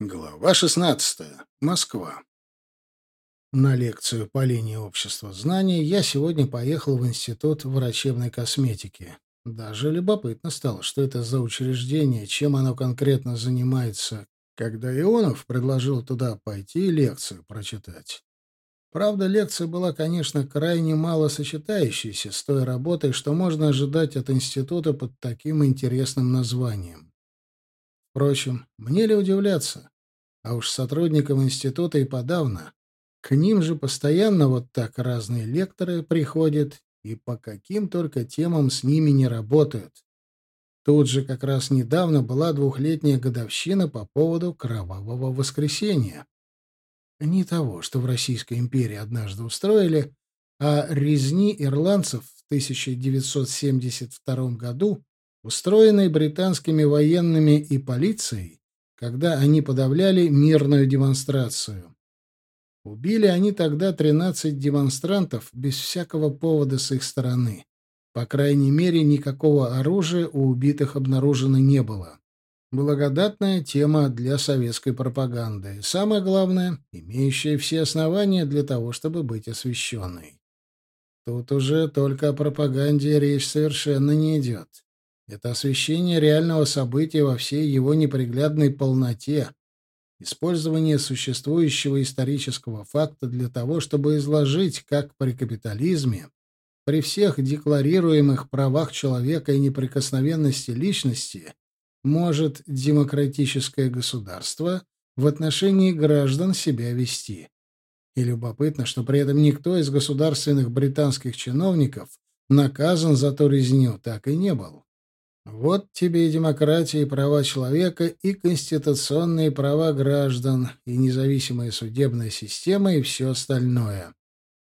Глава 16. Москва. На лекцию по линии общества знаний я сегодня поехал в Институт врачебной косметики. Даже любопытно стало, что это за учреждение, чем оно конкретно занимается, когда Ионов предложил туда пойти и лекцию прочитать. Правда, лекция была, конечно, крайне мало сочетающейся с той работой, что можно ожидать от института под таким интересным названием. Впрочем, мне ли удивляться? А уж сотрудникам института и подавно. К ним же постоянно вот так разные лекторы приходят, и по каким только темам с ними не работают. Тут же как раз недавно была двухлетняя годовщина по поводу Кровавого воскресенья. Не того, что в Российской империи однажды устроили, а резни ирландцев в 1972 году устроенной британскими военными и полицией, когда они подавляли мирную демонстрацию. Убили они тогда 13 демонстрантов без всякого повода с их стороны. По крайней мере, никакого оружия у убитых обнаружено не было. Благодатная тема для советской пропаганды. Самое главное, имеющая все основания для того, чтобы быть освещенной. Тут уже только о пропаганде речь совершенно не идет. Это освещение реального события во всей его неприглядной полноте, использование существующего исторического факта для того, чтобы изложить, как при капитализме, при всех декларируемых правах человека и неприкосновенности личности, может демократическое государство в отношении граждан себя вести. И любопытно, что при этом никто из государственных британских чиновников наказан за ту резню так и не был. Вот тебе и демократия, и права человека, и конституционные права граждан, и независимая судебная система, и все остальное.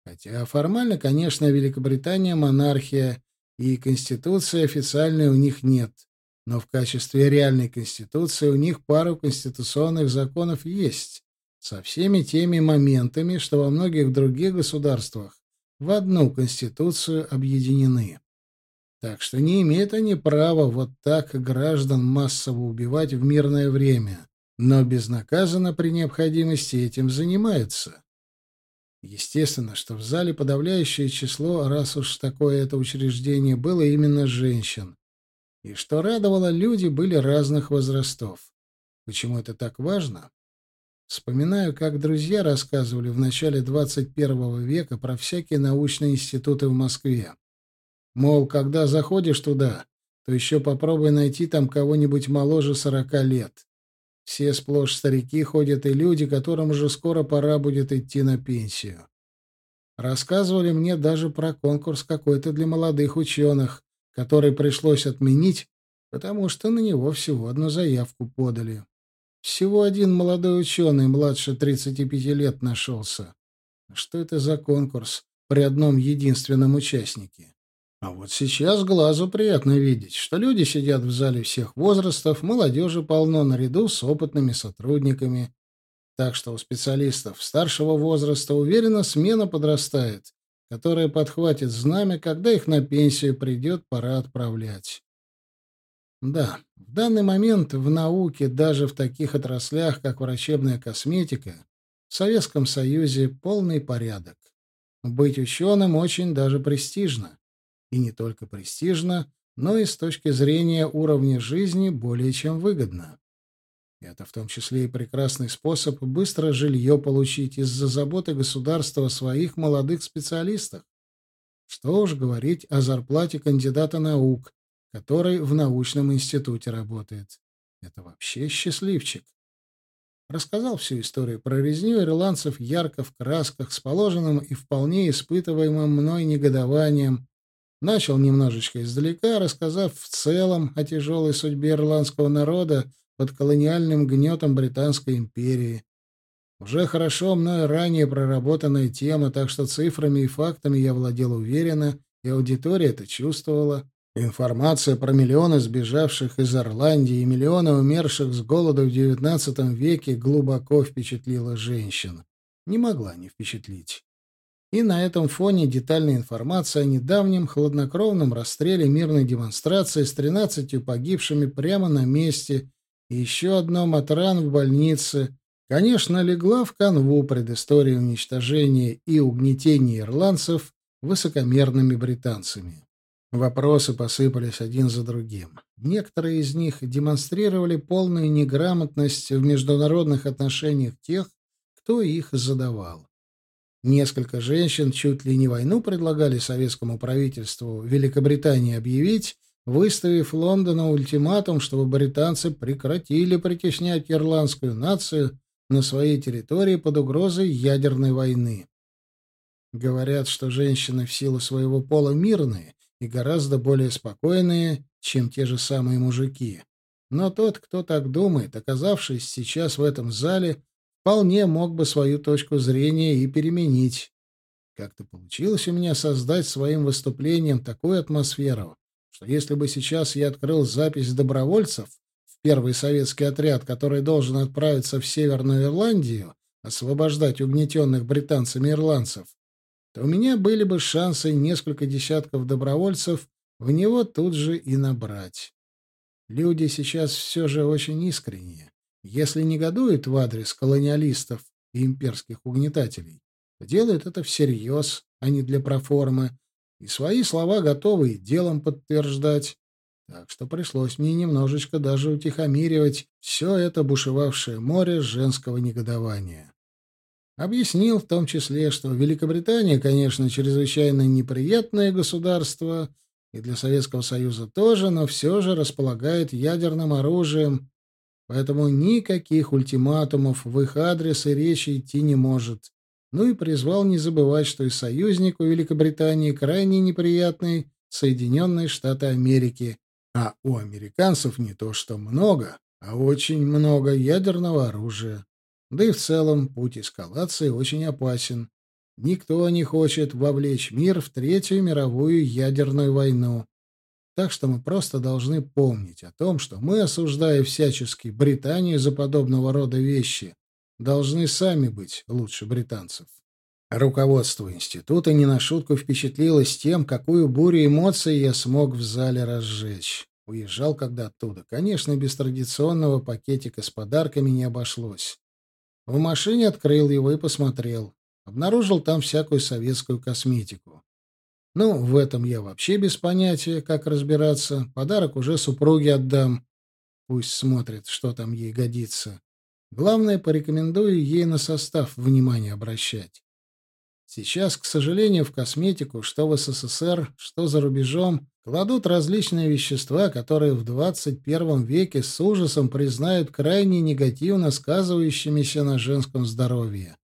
Хотя формально, конечно, Великобритания монархия, и конституции официальной у них нет. Но в качестве реальной конституции у них пару конституционных законов есть, со всеми теми моментами, что во многих других государствах в одну конституцию объединены. Так что не имеют они права вот так граждан массово убивать в мирное время, но безнаказанно при необходимости этим занимаются. Естественно, что в зале подавляющее число, раз уж такое это учреждение было, именно женщин. И что радовало, люди были разных возрастов. Почему это так важно? Вспоминаю, как друзья рассказывали в начале 21 века про всякие научные институты в Москве. Мол, когда заходишь туда, то еще попробуй найти там кого-нибудь моложе сорока лет. Все сплошь старики ходят и люди, которым уже скоро пора будет идти на пенсию. Рассказывали мне даже про конкурс какой-то для молодых ученых, который пришлось отменить, потому что на него всего одну заявку подали. Всего один молодой ученый, младше 35 лет, нашелся. Что это за конкурс при одном единственном участнике? А вот сейчас глазу приятно видеть, что люди сидят в зале всех возрастов, молодежи полно наряду с опытными сотрудниками. Так что у специалистов старшего возраста уверенно смена подрастает, которая подхватит знамя, когда их на пенсию придет пора отправлять. Да, в данный момент в науке, даже в таких отраслях, как врачебная косметика, в Советском Союзе полный порядок. Быть ученым очень даже престижно и не только престижно, но и с точки зрения уровня жизни более чем выгодно. Это в том числе и прекрасный способ быстро жилье получить из-за заботы государства о своих молодых специалистах. Что уж говорить о зарплате кандидата наук, который в научном институте работает. Это вообще счастливчик. Рассказал всю историю про резню ирландцев ярко в красках, с положенным и вполне испытываемым мной негодованием, Начал немножечко издалека, рассказав в целом о тяжелой судьбе ирландского народа под колониальным гнетом Британской империи. Уже хорошо мною ранее проработанная тема, так что цифрами и фактами я владел уверенно, и аудитория это чувствовала. Информация про миллионы сбежавших из Ирландии и миллионы умерших с голода в XIX веке глубоко впечатлила женщин. Не могла не впечатлить. И на этом фоне детальная информация о недавнем хладнокровном расстреле мирной демонстрации с 13 погибшими прямо на месте и еще одно Матран в больнице, конечно, легла в канву предыстории уничтожения и угнетения ирландцев высокомерными британцами. Вопросы посыпались один за другим. Некоторые из них демонстрировали полную неграмотность в международных отношениях тех, кто их задавал. Несколько женщин чуть ли не войну предлагали советскому правительству Великобритании объявить, выставив Лондону ультиматум, чтобы британцы прекратили притеснять ирландскую нацию на своей территории под угрозой ядерной войны. Говорят, что женщины в силу своего пола мирные и гораздо более спокойные, чем те же самые мужики. Но тот, кто так думает, оказавшись сейчас в этом зале, вполне мог бы свою точку зрения и переменить. Как-то получилось у меня создать своим выступлением такую атмосферу, что если бы сейчас я открыл запись добровольцев в первый советский отряд, который должен отправиться в Северную Ирландию, освобождать угнетенных британцами ирландцев, то у меня были бы шансы несколько десятков добровольцев в него тут же и набрать. Люди сейчас все же очень искренние. Если негодуют в адрес колониалистов и имперских угнетателей, то делают это всерьез, а не для проформы, и свои слова готовы и делом подтверждать. Так что пришлось мне немножечко даже утихомиривать все это бушевавшее море женского негодования. Объяснил в том числе, что Великобритания, конечно, чрезвычайно неприятное государство, и для Советского Союза тоже, но все же располагает ядерным оружием, поэтому никаких ультиматумов в их адрес и речи идти не может. Ну и призвал не забывать, что и союзник у Великобритании крайне неприятный Соединенные Штаты Америки, а у американцев не то что много, а очень много ядерного оружия. Да и в целом путь эскалации очень опасен. Никто не хочет вовлечь мир в Третью мировую ядерную войну. Так что мы просто должны помнить о том, что мы, осуждая всячески Британию за подобного рода вещи, должны сами быть лучше британцев. Руководство института не на шутку впечатлилось тем, какую бурю эмоций я смог в зале разжечь. Уезжал когда оттуда. Конечно, без традиционного пакетика с подарками не обошлось. В машине открыл его и посмотрел. Обнаружил там всякую советскую косметику. Ну, в этом я вообще без понятия, как разбираться. Подарок уже супруге отдам. Пусть смотрит, что там ей годится. Главное, порекомендую ей на состав внимание обращать. Сейчас, к сожалению, в косметику, что в СССР, что за рубежом, кладут различные вещества, которые в 21 веке с ужасом признают крайне негативно сказывающимися на женском здоровье.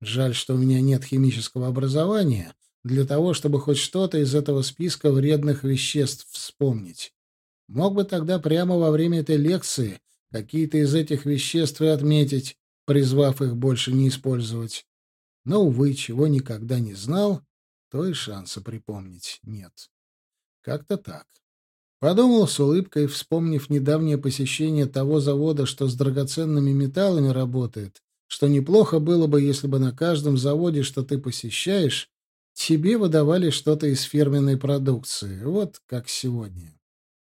Жаль, что у меня нет химического образования для того, чтобы хоть что-то из этого списка вредных веществ вспомнить. Мог бы тогда прямо во время этой лекции какие-то из этих веществ и отметить, призвав их больше не использовать. Но, увы, чего никогда не знал, то и шанса припомнить нет. Как-то так. Подумал с улыбкой, вспомнив недавнее посещение того завода, что с драгоценными металлами работает, что неплохо было бы, если бы на каждом заводе, что ты посещаешь, тебе выдавали что-то из фирменной продукции, вот как сегодня.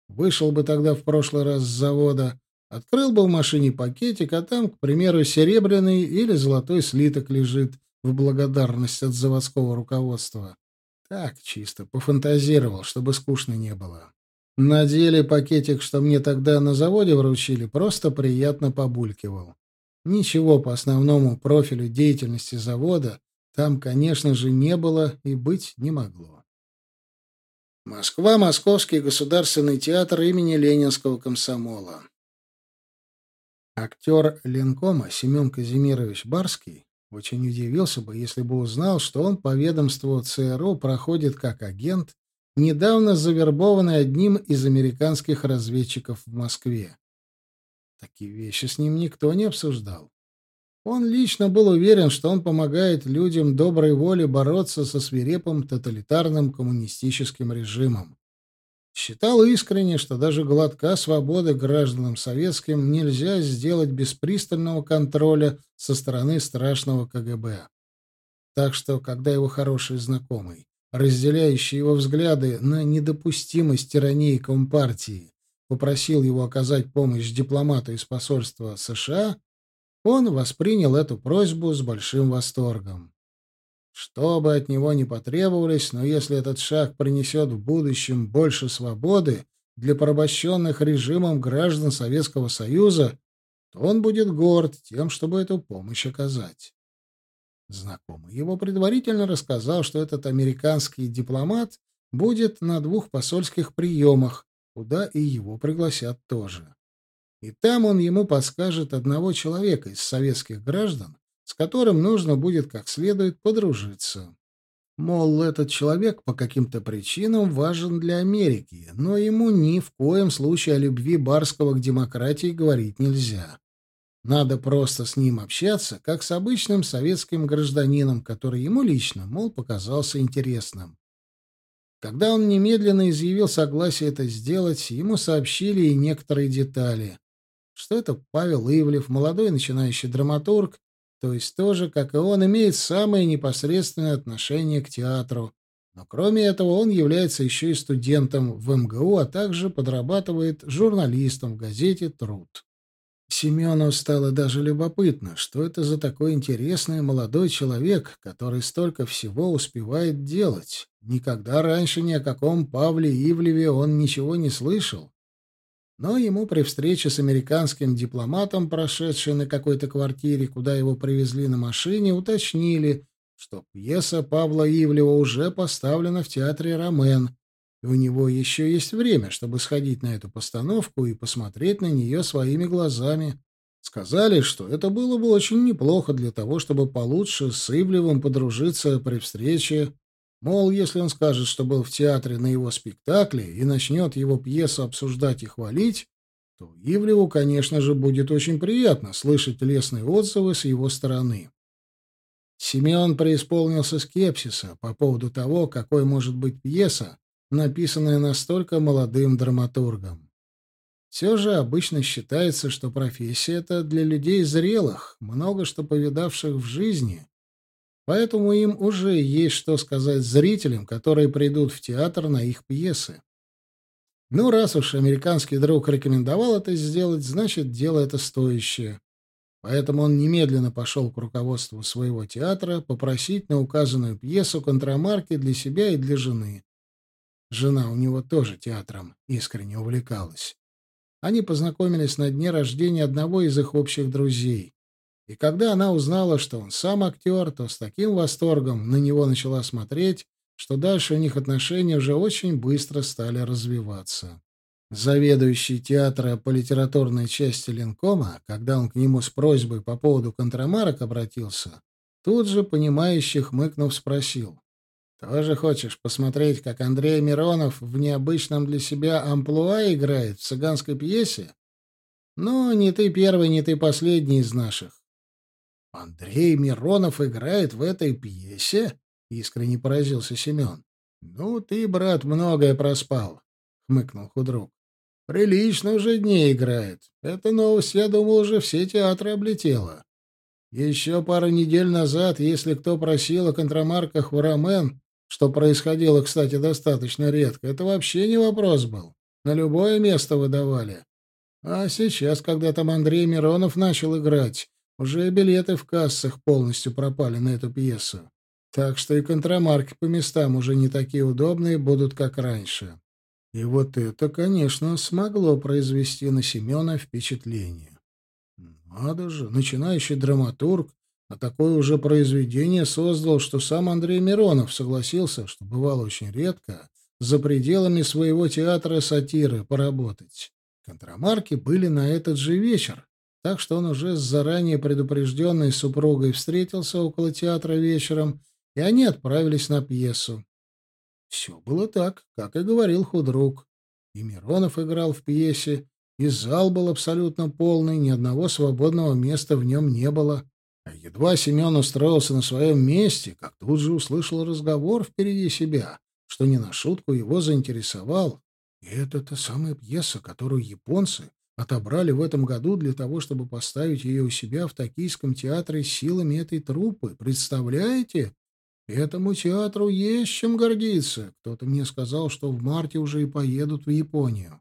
Вышел бы тогда в прошлый раз с завода, открыл бы в машине пакетик, а там, к примеру, серебряный или золотой слиток лежит, в благодарность от заводского руководства. Так, чисто, пофантазировал, чтобы скучно не было. На деле пакетик, что мне тогда на заводе вручили, просто приятно побулькивал. Ничего по основному профилю деятельности завода там, конечно же, не было и быть не могло. Москва, Московский государственный театр имени Ленинского комсомола. Актер Ленкома Семен Казимирович Барский очень удивился бы, если бы узнал, что он по ведомству ЦРУ проходит как агент, недавно завербованный одним из американских разведчиков в Москве. Такие вещи с ним никто не обсуждал. Он лично был уверен, что он помогает людям доброй воли бороться со свирепым тоталитарным коммунистическим режимом. Считал искренне, что даже глотка свободы гражданам советским нельзя сделать без пристального контроля со стороны страшного КГБ. Так что, когда его хороший знакомый, разделяющий его взгляды на недопустимость тирании Компартии, попросил его оказать помощь дипломату из посольства США, он воспринял эту просьбу с большим восторгом. Что бы от него ни потребовалось, но если этот шаг принесет в будущем больше свободы для порабощенных режимом граждан Советского Союза, то он будет горд тем, чтобы эту помощь оказать. Знакомый его предварительно рассказал, что этот американский дипломат будет на двух посольских приемах, куда и его пригласят тоже. И там он ему подскажет одного человека из советских граждан, с которым нужно будет как следует подружиться. Мол, этот человек по каким-то причинам важен для Америки, но ему ни в коем случае о любви Барского к демократии говорить нельзя. Надо просто с ним общаться, как с обычным советским гражданином, который ему лично, мол, показался интересным. Когда он немедленно изъявил согласие это сделать, ему сообщили и некоторые детали. Что это Павел Ивлев, молодой начинающий драматург, то есть тоже, как и он, имеет самое непосредственное отношение к театру. Но кроме этого он является еще и студентом в МГУ, а также подрабатывает журналистом в газете «Труд». Семену стало даже любопытно, что это за такой интересный молодой человек, который столько всего успевает делать. Никогда раньше ни о каком Павле Ивлеве он ничего не слышал. Но ему при встрече с американским дипломатом, прошедшей на какой-то квартире, куда его привезли на машине, уточнили, что пьеса Павла Ивлева уже поставлена в театре «Ромен», и у него еще есть время, чтобы сходить на эту постановку и посмотреть на нее своими глазами. Сказали, что это было бы очень неплохо для того, чтобы получше с Ивлевым подружиться при встрече. Мол, если он скажет, что был в театре на его спектакле и начнет его пьесу обсуждать и хвалить, то Ивлеву, конечно же, будет очень приятно слышать лестные отзывы с его стороны. Семен преисполнился скепсиса по поводу того, какой может быть пьеса, написанное настолько молодым драматургом. Все же обычно считается, что профессия эта для людей зрелых, много что повидавших в жизни, поэтому им уже есть что сказать зрителям, которые придут в театр на их пьесы. Ну, раз уж американский друг рекомендовал это сделать, значит, дело это стоящее. Поэтому он немедленно пошел к руководству своего театра попросить на указанную пьесу контрамарки для себя и для жены. Жена у него тоже театром искренне увлекалась. Они познакомились на дне рождения одного из их общих друзей. И когда она узнала, что он сам актер, то с таким восторгом на него начала смотреть, что дальше у них отношения уже очень быстро стали развиваться. Заведующий театра по литературной части Ленкома, когда он к нему с просьбой по поводу контрамарок обратился, тут же, понимающих хмыкнув, спросил. Тоже хочешь посмотреть, как Андрей Миронов в необычном для себя амплуа играет в цыганской пьесе? Ну, не ты первый, не ты последний из наших. Андрей Миронов играет в этой пьесе? Искренне поразился Семен. Ну, ты, брат, многое проспал, хмыкнул худрук. Прилично уже дней играет. Эта новость, я думал, уже все театры облетела. Еще пару недель назад, если кто просил о контрамарках в Ромен, что происходило, кстати, достаточно редко. Это вообще не вопрос был. На любое место выдавали. А сейчас, когда там Андрей Миронов начал играть, уже билеты в кассах полностью пропали на эту пьесу. Так что и контрамарки по местам уже не такие удобные будут, как раньше. И вот это, конечно, смогло произвести на Семена впечатление. Надо же, начинающий драматург а такое уже произведение создал, что сам Андрей Миронов согласился, что бывало очень редко, за пределами своего театра сатиры поработать. Контрамарки были на этот же вечер, так что он уже с заранее предупрежденной супругой встретился около театра вечером, и они отправились на пьесу. Все было так, как и говорил худрук. И Миронов играл в пьесе, и зал был абсолютно полный, ни одного свободного места в нем не было. А едва Семен устроился на своем месте, как тут же услышал разговор впереди себя, что не на шутку его заинтересовал. И это та самая пьеса, которую японцы отобрали в этом году для того, чтобы поставить ее у себя в Токийском театре силами этой труппы. Представляете? Этому театру есть чем гордиться. Кто-то мне сказал, что в марте уже и поедут в Японию.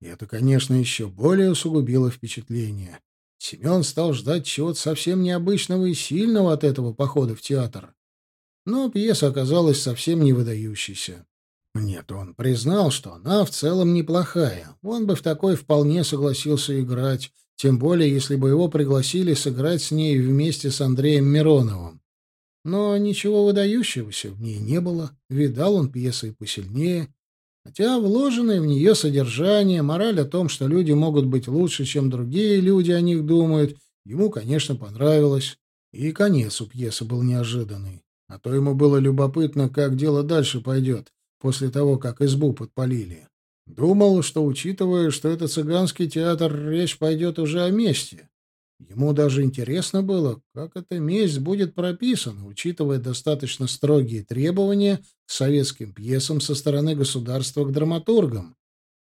И это, конечно, еще более усугубило впечатление. Семен стал ждать чего-то совсем необычного и сильного от этого похода в театр. Но пьеса оказалась совсем не выдающейся. Нет, он признал, что она в целом неплохая. Он бы в такой вполне согласился играть, тем более, если бы его пригласили сыграть с ней вместе с Андреем Мироновым. Но ничего выдающегося в ней не было. Видал он пьесы посильнее. Хотя вложенное в нее содержание, мораль о том, что люди могут быть лучше, чем другие люди о них думают, ему, конечно, понравилось. И конец у пьесы был неожиданный. А то ему было любопытно, как дело дальше пойдет, после того, как избу подпалили. Думал, что, учитывая, что это цыганский театр, речь пойдет уже о месте. Ему даже интересно было, как эта месть будет прописана, учитывая достаточно строгие требования к советским пьесам со стороны государства к драматургам,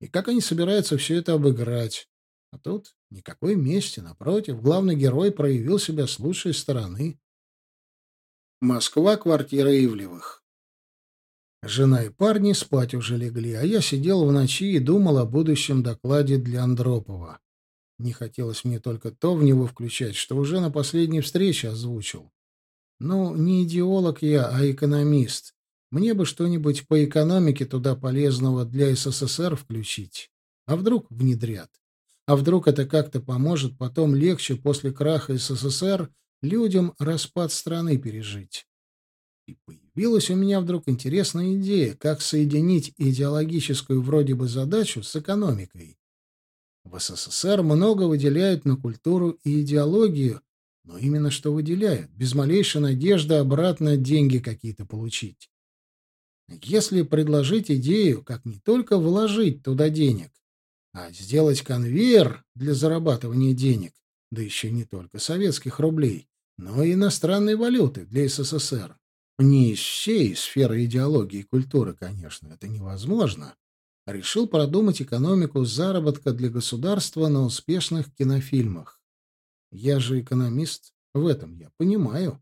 и как они собираются все это обыграть. А тут никакой мести, напротив, главный герой проявил себя с лучшей стороны. Москва, квартира Ивлевых. Жена и парни спать уже легли, а я сидел в ночи и думал о будущем докладе для Андропова. Не хотелось мне только то в него включать, что уже на последней встрече озвучил. Ну, не идеолог я, а экономист. Мне бы что-нибудь по экономике туда полезного для СССР включить. А вдруг внедрят? А вдруг это как-то поможет потом легче после краха СССР людям распад страны пережить? И появилась у меня вдруг интересная идея, как соединить идеологическую вроде бы задачу с экономикой. В СССР много выделяют на культуру и идеологию, но именно что выделяют, без малейшей надежды обратно деньги какие-то получить. Если предложить идею, как не только вложить туда денег, а сделать конвейер для зарабатывания денег, да еще не только советских рублей, но и иностранной валюты для СССР. Не из всей сферы идеологии и культуры, конечно, это невозможно, решил продумать экономику заработка для государства на успешных кинофильмах. Я же экономист, в этом я понимаю.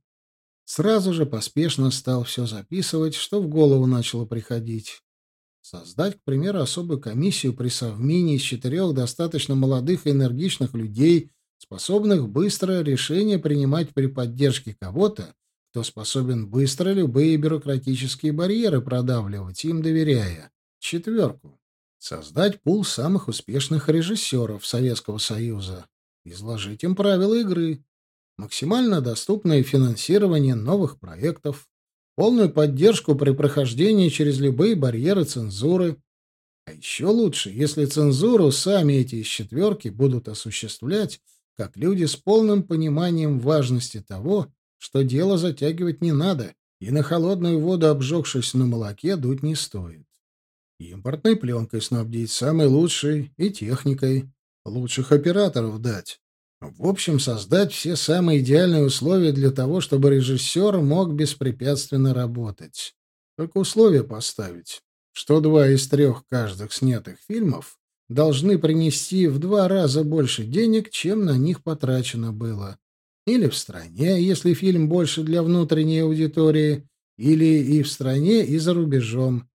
Сразу же поспешно стал все записывать, что в голову начало приходить. Создать, к примеру, особую комиссию при совмении из четырех достаточно молодых и энергичных людей, способных быстрое решение принимать при поддержке кого-то, кто способен быстро любые бюрократические барьеры продавливать, им доверяя. Четверку. Создать пул самых успешных режиссеров Советского Союза. Изложить им правила игры. Максимально доступное финансирование новых проектов. Полную поддержку при прохождении через любые барьеры цензуры. А еще лучше, если цензуру сами эти из четверки будут осуществлять как люди с полным пониманием важности того, что дело затягивать не надо, и на холодную воду, обжегшись на молоке, дуть не стоит. Импортной пленкой снабдить, самой лучшей, и техникой. Лучших операторов дать. В общем, создать все самые идеальные условия для того, чтобы режиссер мог беспрепятственно работать. Только условия поставить, что два из трех каждых снятых фильмов должны принести в два раза больше денег, чем на них потрачено было. Или в стране, если фильм больше для внутренней аудитории, или и в стране, и за рубежом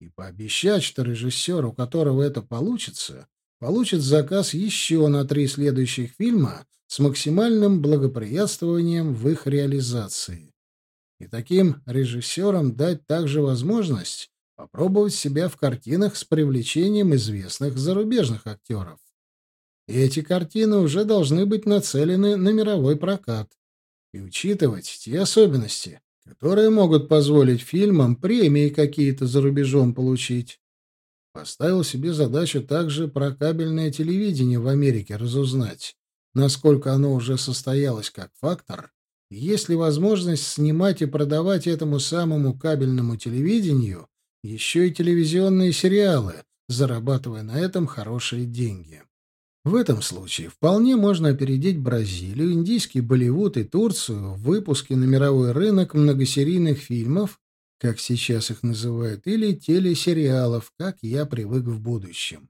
и пообещать, что режиссер, у которого это получится, получит заказ еще на три следующих фильма с максимальным благоприятствованием в их реализации. И таким режиссерам дать также возможность попробовать себя в картинах с привлечением известных зарубежных актеров. Эти картины уже должны быть нацелены на мировой прокат и учитывать те особенности, которые могут позволить фильмам премии какие-то за рубежом получить. Поставил себе задачу также про кабельное телевидение в Америке разузнать, насколько оно уже состоялось как фактор, и есть ли возможность снимать и продавать этому самому кабельному телевидению еще и телевизионные сериалы, зарабатывая на этом хорошие деньги. В этом случае вполне можно опередить Бразилию, индийский Болливуд и Турцию в выпуске на мировой рынок многосерийных фильмов, как сейчас их называют, или телесериалов, как я привык в будущем.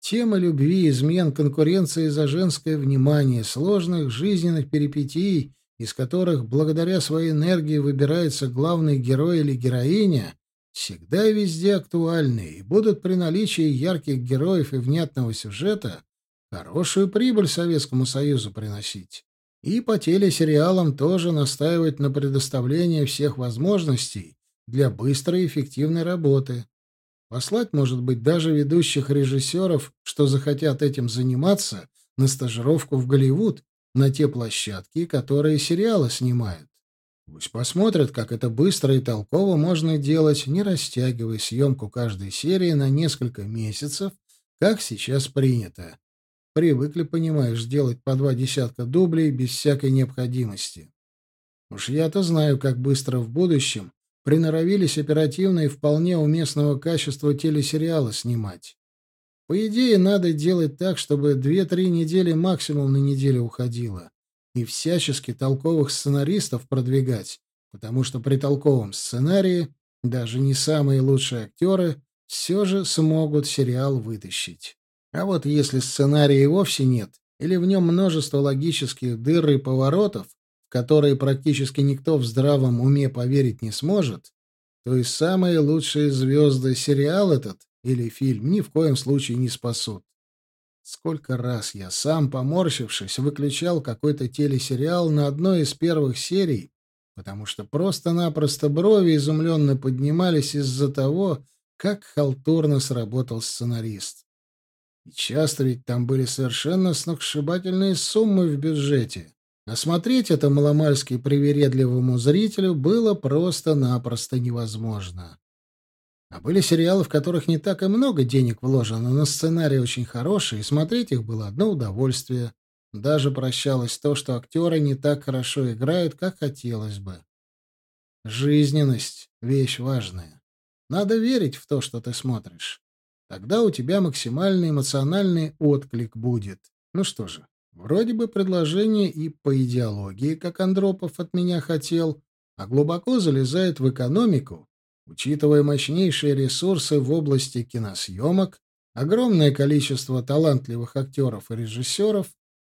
Тема любви, измен, конкуренции за женское внимание, сложных жизненных перипетий, из которых благодаря своей энергии выбирается главный герой или героиня, всегда и везде актуальны и будут при наличии ярких героев и внятного сюжета хорошую прибыль Советскому Союзу приносить. И по телесериалам тоже настаивать на предоставлении всех возможностей для быстрой и эффективной работы. Послать, может быть, даже ведущих режиссеров, что захотят этим заниматься, на стажировку в Голливуд, на те площадки, которые сериалы снимают. Пусть посмотрят, как это быстро и толково можно делать, не растягивая съемку каждой серии на несколько месяцев, как сейчас принято. Привыкли, понимаешь, делать по два десятка дублей без всякой необходимости. Уж я-то знаю, как быстро в будущем приноровились оперативно и вполне уместного качества телесериала снимать. По идее, надо делать так, чтобы две-три недели максимум на неделю уходило и всячески толковых сценаристов продвигать, потому что при толковом сценарии даже не самые лучшие актеры все же смогут сериал вытащить. А вот если сценария и вовсе нет, или в нем множество логических дыр и поворотов, в которые практически никто в здравом уме поверить не сможет, то и самые лучшие звезды сериал этот или фильм ни в коем случае не спасут. Сколько раз я сам, поморщившись, выключал какой-то телесериал на одной из первых серий, потому что просто-напросто брови изумленно поднимались из-за того, как халтурно сработал сценарист. И часто ведь там были совершенно сногсшибательные суммы в бюджете. А это маломальски привередливому зрителю было просто-напросто невозможно. А были сериалы, в которых не так и много денег вложено, но сценарий очень хороший, и смотреть их было одно удовольствие. Даже прощалось то, что актеры не так хорошо играют, как хотелось бы. Жизненность — вещь важная. Надо верить в то, что ты смотришь. Тогда у тебя максимальный эмоциональный отклик будет. Ну что же, вроде бы предложение и по идеологии, как Андропов от меня хотел, а глубоко залезает в экономику Учитывая мощнейшие ресурсы в области киносъемок, огромное количество талантливых актеров и режиссеров,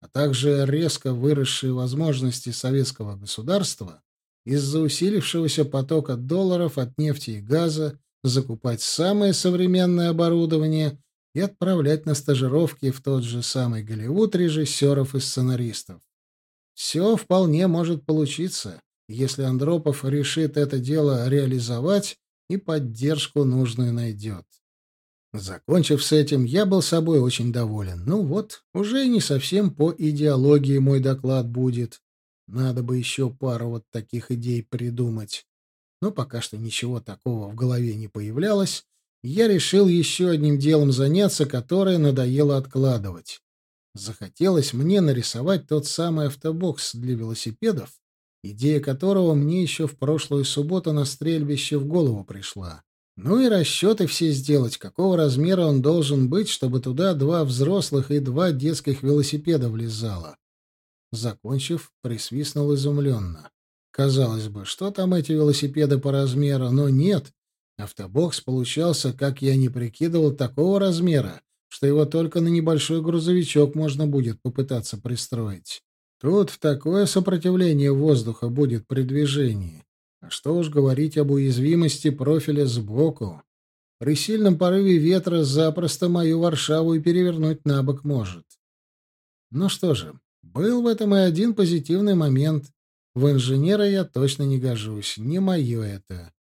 а также резко выросшие возможности советского государства, из-за усилившегося потока долларов от нефти и газа закупать самое современное оборудование и отправлять на стажировки в тот же самый Голливуд режиссеров и сценаристов. Все вполне может получиться, если Андропов решит это дело реализовать и поддержку нужную найдет. Закончив с этим, я был собой очень доволен. Ну вот, уже не совсем по идеологии мой доклад будет. Надо бы еще пару вот таких идей придумать. Но пока что ничего такого в голове не появлялось, я решил еще одним делом заняться, которое надоело откладывать. Захотелось мне нарисовать тот самый автобокс для велосипедов, идея которого мне еще в прошлую субботу на стрельбище в голову пришла. Ну и расчеты все сделать, какого размера он должен быть, чтобы туда два взрослых и два детских велосипеда влезало. Закончив, присвистнул изумленно. Казалось бы, что там эти велосипеды по размеру, но нет. Автобокс получался, как я не прикидывал, такого размера, что его только на небольшой грузовичок можно будет попытаться пристроить. Тут такое сопротивление воздуха будет при движении. А что уж говорить об уязвимости профиля сбоку. При сильном порыве ветра запросто мою Варшаву и перевернуть на бок может. Ну что же, был в этом и один позитивный момент. В инженера я точно не гожусь, не мое это.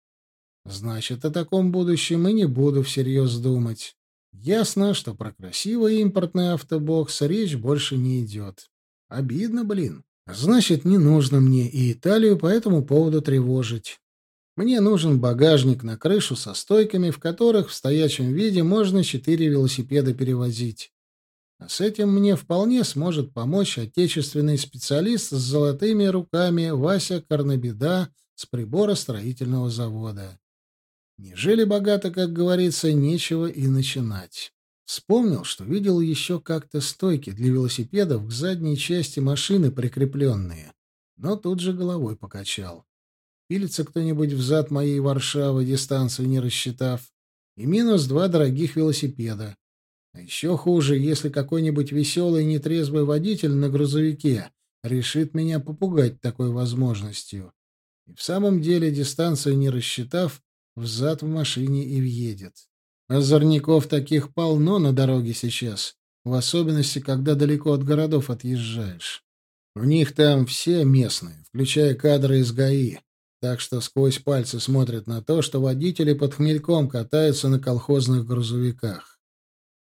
Значит, о таком будущем и не буду всерьез думать. Ясно, что про красивый импортный автобокс речь больше не идет. Обидно, блин. Значит, не нужно мне и Италию по этому поводу тревожить. Мне нужен багажник на крышу со стойками, в которых в стоячем виде можно четыре велосипеда перевозить. С этим мне вполне сможет помочь отечественный специалист с золотыми руками Вася Корнобеда с прибора строительного завода. Не жили богато, как говорится, нечего и начинать. Вспомнил, что видел еще как-то стойки для велосипедов к задней части машины прикрепленные, но тут же головой покачал. Пилится кто-нибудь взад моей Варшавы, дистанцию не рассчитав, и минус два дорогих велосипеда. А еще хуже, если какой-нибудь веселый нетрезвый водитель на грузовике решит меня попугать такой возможностью. И в самом деле, дистанцию не рассчитав, взад в машине и въедет. Озорников таких полно на дороге сейчас, в особенности, когда далеко от городов отъезжаешь. В них там все местные, включая кадры из ГАИ, так что сквозь пальцы смотрят на то, что водители под хмельком катаются на колхозных грузовиках.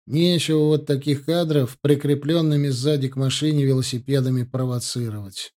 Нечего вот таких кадров прикрепленными сзади к машине велосипедами провоцировать.